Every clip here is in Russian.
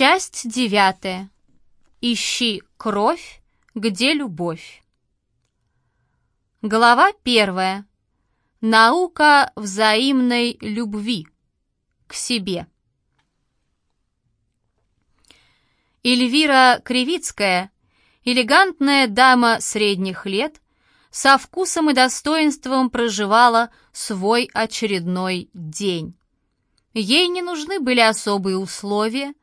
Часть девятая. Ищи кровь, где любовь. Глава первая. Наука взаимной любви к себе. Эльвира Кривицкая, элегантная дама средних лет, со вкусом и достоинством проживала свой очередной день. Ей не нужны были особые условия,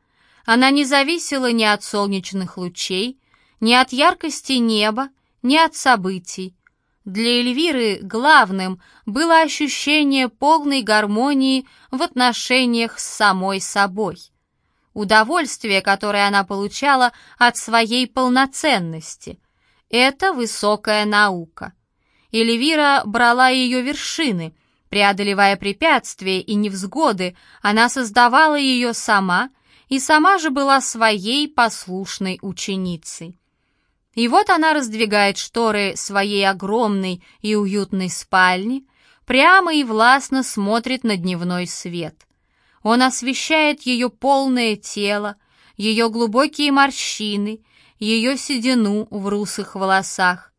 она не зависела ни от солнечных лучей, ни от яркости неба, ни от событий. Для Эльвиры главным было ощущение полной гармонии в отношениях с самой собой. Удовольствие, которое она получала от своей полноценности. Это высокая наука. Эльвира брала ее вершины, преодолевая препятствия и невзгоды, она создавала ее сама и сама же была своей послушной ученицей. И вот она раздвигает шторы своей огромной и уютной спальни, прямо и властно смотрит на дневной свет. Он освещает ее полное тело, ее глубокие морщины, ее седину в русых волосах.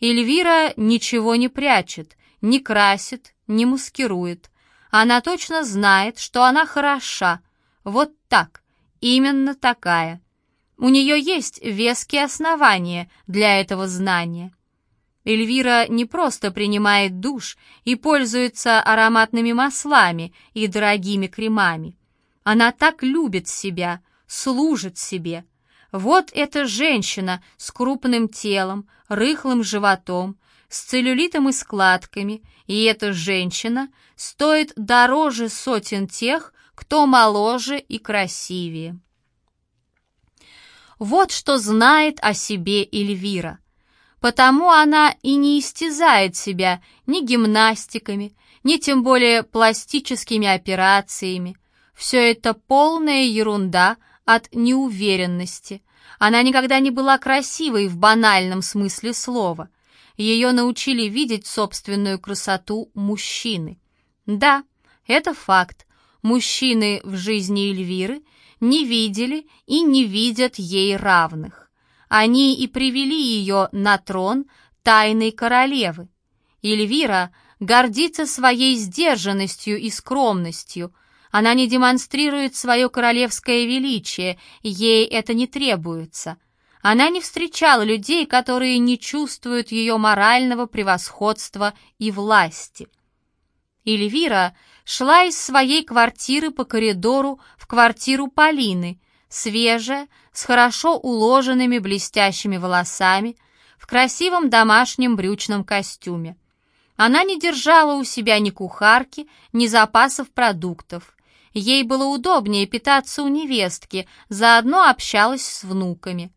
Эльвира ничего не прячет, не красит, не маскирует. Она точно знает, что она хороша, вот так, именно такая. У нее есть веские основания для этого знания. Эльвира не просто принимает душ и пользуется ароматными маслами и дорогими кремами. Она так любит себя, служит себе. Вот эта женщина с крупным телом, рыхлым животом, с целлюлитом и складками, и эта женщина стоит дороже сотен тех, кто моложе и красивее. Вот что знает о себе Эльвира. Потому она и не истязает себя ни гимнастиками, ни тем более пластическими операциями. Все это полная ерунда от неуверенности. Она никогда не была красивой в банальном смысле слова. Ее научили видеть собственную красоту мужчины. Да, это факт. Мужчины в жизни Эльвиры – не видели и не видят ей равных. Они и привели ее на трон тайной королевы. Эльвира гордится своей сдержанностью и скромностью. Она не демонстрирует свое королевское величие, ей это не требуется. Она не встречала людей, которые не чувствуют ее морального превосходства и власти. Эльвира шла из своей квартиры по коридору в квартиру Полины, свежая, с хорошо уложенными блестящими волосами, в красивом домашнем брючном костюме. Она не держала у себя ни кухарки, ни запасов продуктов. Ей было удобнее питаться у невестки, заодно общалась с внуками.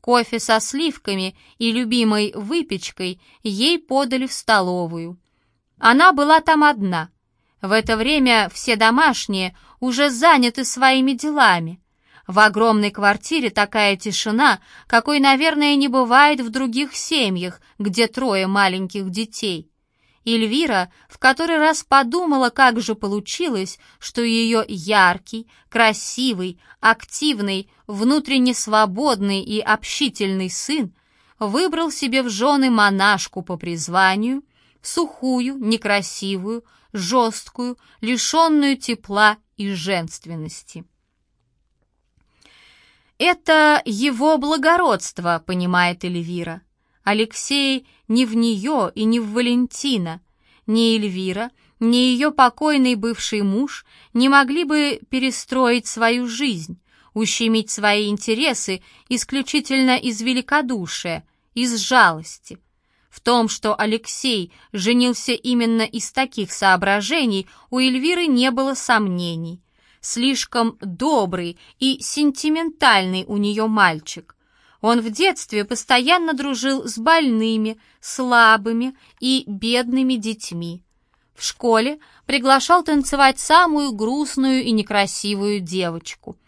Кофе со сливками и любимой выпечкой ей подали в столовую. Она была там одна — в это время все домашние уже заняты своими делами. В огромной квартире такая тишина, какой, наверное, не бывает в других семьях, где трое маленьких детей. Эльвира в который раз подумала, как же получилось, что ее яркий, красивый, активный, внутренне свободный и общительный сын выбрал себе в жены монашку по призванию, сухую, некрасивую, жесткую, лишенную тепла и женственности. «Это его благородство», — понимает Эльвира. Алексей не в нее и не в Валентина. Ни Эльвира, ни ее покойный бывший муж не могли бы перестроить свою жизнь, ущемить свои интересы исключительно из великодушия, из жалости — в том, что Алексей женился именно из таких соображений, у Эльвиры не было сомнений. Слишком добрый и сентиментальный у нее мальчик. Он в детстве постоянно дружил с больными, слабыми и бедными детьми. В школе приглашал танцевать самую грустную и некрасивую девочку –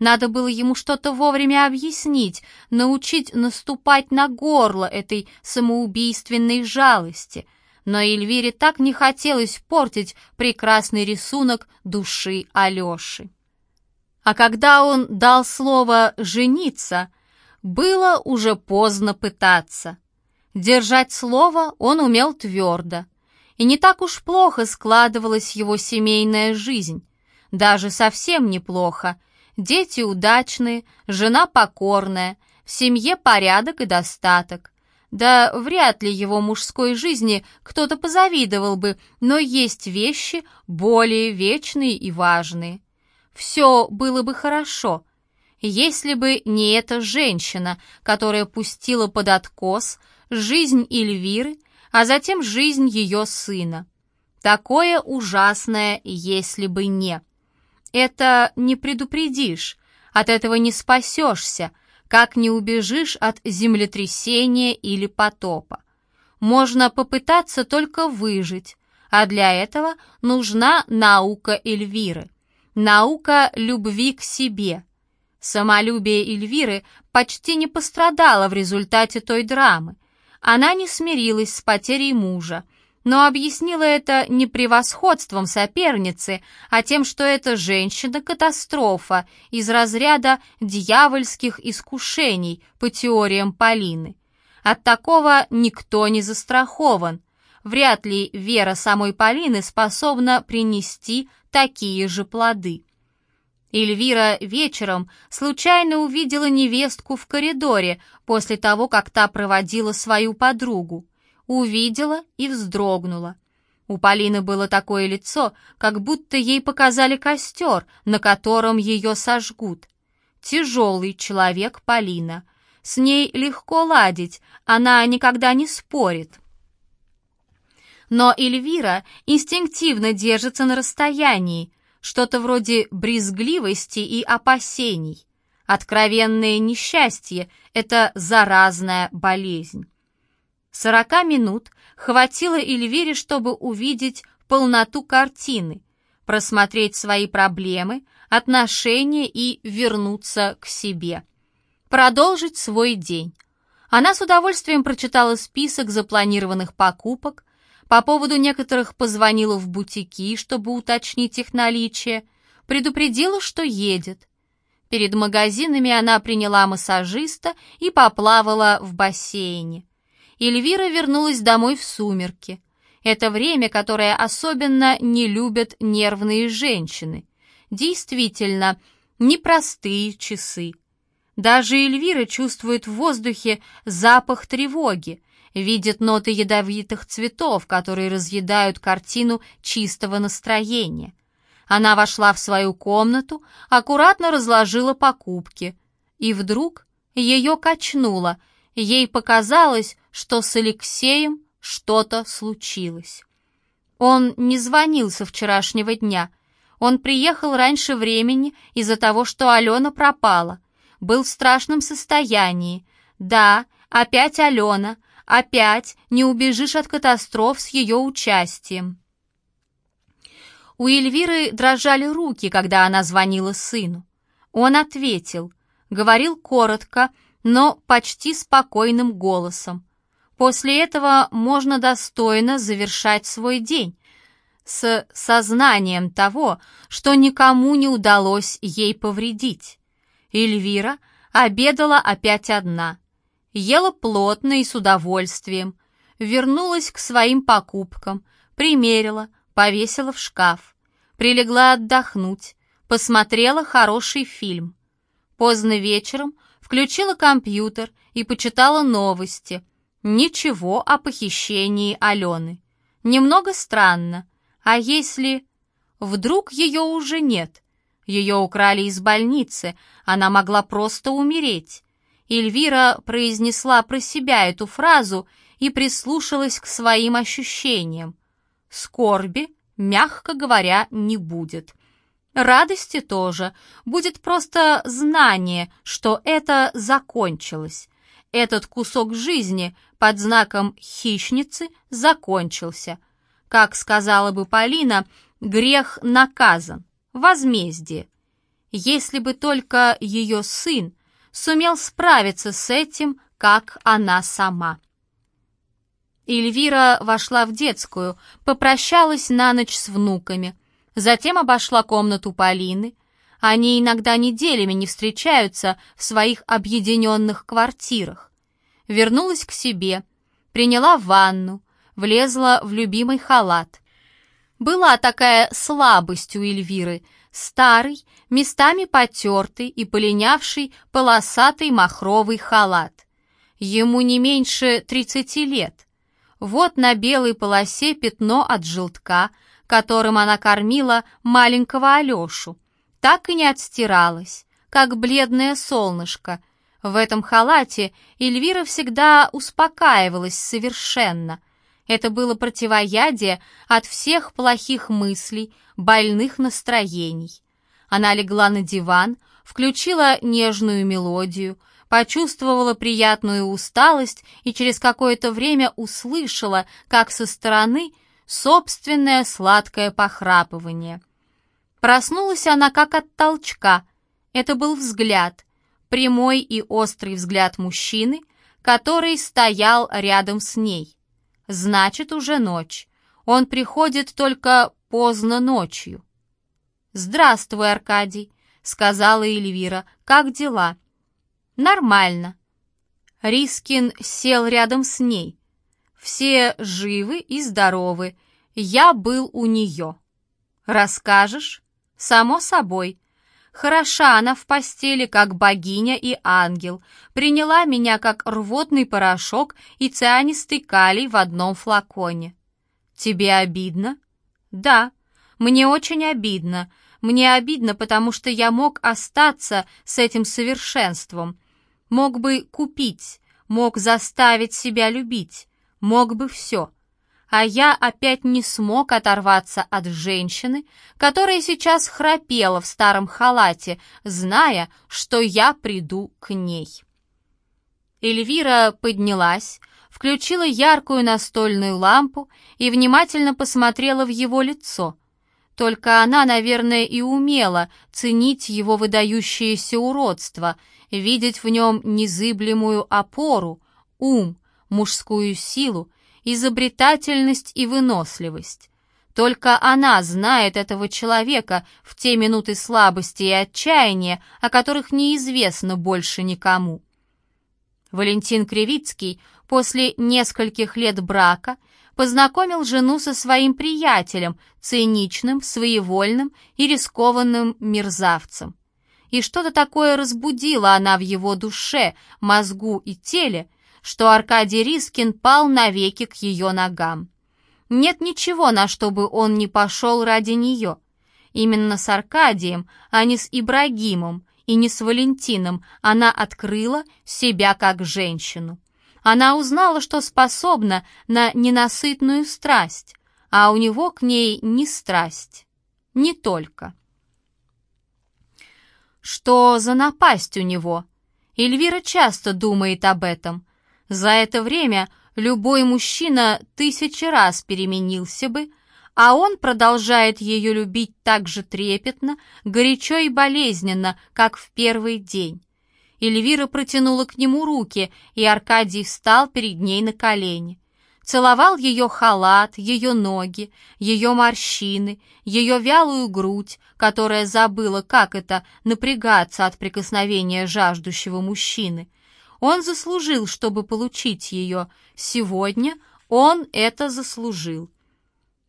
надо было ему что-то вовремя объяснить, научить наступать на горло этой самоубийственной жалости. Но Эльвире так не хотелось портить прекрасный рисунок души Алеши. А когда он дал слово «жениться», было уже поздно пытаться. Держать слово он умел твердо. И не так уж плохо складывалась его семейная жизнь. Даже совсем неплохо. Дети удачные, жена покорная, в семье порядок и достаток. Да вряд ли его мужской жизни кто-то позавидовал бы, но есть вещи более вечные и важные. Все было бы хорошо, если бы не эта женщина, которая пустила под откос жизнь Эльвиры, а затем жизнь ее сына. Такое ужасное, если бы не. Это не предупредишь, от этого не спасешься, как не убежишь от землетрясения или потопа. Можно попытаться только выжить, а для этого нужна наука Эльвиры, наука любви к себе. Самолюбие Эльвиры почти не пострадало в результате той драмы. Она не смирилась с потерей мужа, но объяснила это не превосходством соперницы, а тем, что эта женщина-катастрофа из разряда дьявольских искушений по теориям Полины. От такого никто не застрахован. Вряд ли вера самой Полины способна принести такие же плоды. Эльвира вечером случайно увидела невестку в коридоре после того, как та проводила свою подругу. Увидела и вздрогнула. У Полины было такое лицо, как будто ей показали костер, на котором ее сожгут. Тяжелый человек Полина. С ней легко ладить, она никогда не спорит. Но Эльвира инстинктивно держится на расстоянии, что-то вроде брезгливости и опасений. Откровенное несчастье — это заразная болезнь. Сорока минут хватило Эльвире, чтобы увидеть полноту картины, просмотреть свои проблемы, отношения и вернуться к себе. Продолжить свой день. Она с удовольствием прочитала список запланированных покупок, по поводу некоторых позвонила в бутики, чтобы уточнить их наличие, предупредила, что едет. Перед магазинами она приняла массажиста и поплавала в бассейне. Эльвира вернулась домой в сумерки. Это время, которое особенно не любят нервные женщины. Действительно, непростые часы. Даже Эльвира чувствует в воздухе запах тревоги, видит ноты ядовитых цветов, которые разъедают картину чистого настроения. Она вошла в свою комнату, аккуратно разложила покупки. И вдруг ее качнуло. Ей показалось, что с Алексеем что-то случилось. Он не звонил со вчерашнего дня. Он приехал раньше времени из-за того, что Алена пропала. Был в страшном состоянии. Да, опять Алена, Опять не убежишь от катастроф с ее участием. У Эльвиры дрожали руки, когда она звонила сыну. Он ответил, говорил коротко, но почти спокойным голосом. После этого можно достойно завершать свой день с сознанием того, что никому не удалось ей повредить. Эльвира обедала опять одна ела плотно и с удовольствием, вернулась к своим покупкам, примерила, повесила в шкаф, прилегла отдохнуть, посмотрела хороший фильм. Поздно вечером включила компьютер и почитала новости. Ничего о похищении Алены. Немного странно. А если... Вдруг ее уже нет? Ее украли из больницы, она могла просто умереть. Эльвира произнесла про себя эту фразу и прислушалась к своим ощущениям. Скорби, мягко говоря, не будет. Радости тоже. Будет просто знание, что это закончилось. Этот кусок жизни под знаком хищницы закончился. Как сказала бы Полина, грех наказан, возмездие. Если бы только ее сын сумел справиться с этим, как она сама. Эльвира вошла в детскую, попрощалась на ночь с внуками, затем обошла комнату Полины. Они иногда неделями не встречаются в своих объединенных квартирах. Вернулась к себе, приняла ванну, влезла в любимый халат. Была такая слабость у Эльвиры, старый, местами потертый и полинявший полосатый махровый халат. Ему не меньше тридцати лет. Вот на белой полосе пятно от желтка, которым она кормила маленького Алешу. Так и не отстиралась, как бледное солнышко. В этом халате Эльвира всегда успокаивалась совершенно. Это было противоядие от всех плохих мыслей, больных настроений. Она легла на диван, включила нежную мелодию, почувствовала приятную усталость и через какое-то время услышала, как со стороны, собственное сладкое похрапывание. Проснулась она как от толчка. Это был взгляд, прямой и острый взгляд мужчины, который стоял рядом с ней. Значит, уже ночь. Он приходит только поздно ночью. «Здравствуй, Аркадий», — сказала Эльвира. «Как дела?» «Нормально». Рискин сел рядом с ней. Все живы и здоровы. Я был у нее. Расскажешь? Само собой. Хороша она в постели, как богиня и ангел. Приняла меня, как рвотный порошок и цианистый калий в одном флаконе. Тебе обидно? Да, мне очень обидно. Мне обидно, потому что я мог остаться с этим совершенством. Мог бы купить, мог заставить себя любить, мог бы все. А я опять не смог оторваться от женщины, которая сейчас храпела в старом халате, зная, что я приду к ней. Эльвира поднялась, включила яркую настольную лампу и внимательно посмотрела в его лицо. Только она, наверное, и умела ценить его выдающееся уродство, видеть в нем незыблемую опору, ум, мужскую силу, изобретательность и выносливость. Только она знает этого человека в те минуты слабости и отчаяния, о которых неизвестно больше никому. Валентин Кривицкий после нескольких лет брака познакомил жену со своим приятелем, циничным, своевольным и рискованным мерзавцем. И что-то такое разбудила она в его душе, мозгу и теле, что Аркадий Рискин пал навеки к ее ногам. Нет ничего, на что бы он не пошел ради нее. Именно с Аркадием, а не с Ибрагимом и не с Валентином она открыла себя как женщину. Она узнала, что способна на ненасытную страсть, а у него к ней не страсть, не только. Что за напасть у него? Эльвира часто думает об этом. За это время любой мужчина тысячи раз переменился бы, а он продолжает ее любить так же трепетно, горячо и болезненно, как в первый день. Эльвира протянула к нему руки, и Аркадий встал перед ней на колени. Целовал ее халат, ее ноги, ее морщины, ее вялую грудь, которая забыла, как это напрягаться от прикосновения жаждущего мужчины. Он заслужил, чтобы получить ее. Сегодня он это заслужил.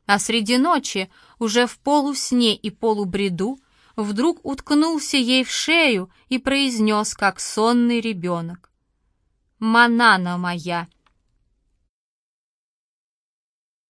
А среди ночи, уже в полусне и полубреду, вдруг уткнулся ей в шею и произнес, как сонный ребенок. «Манана моя!»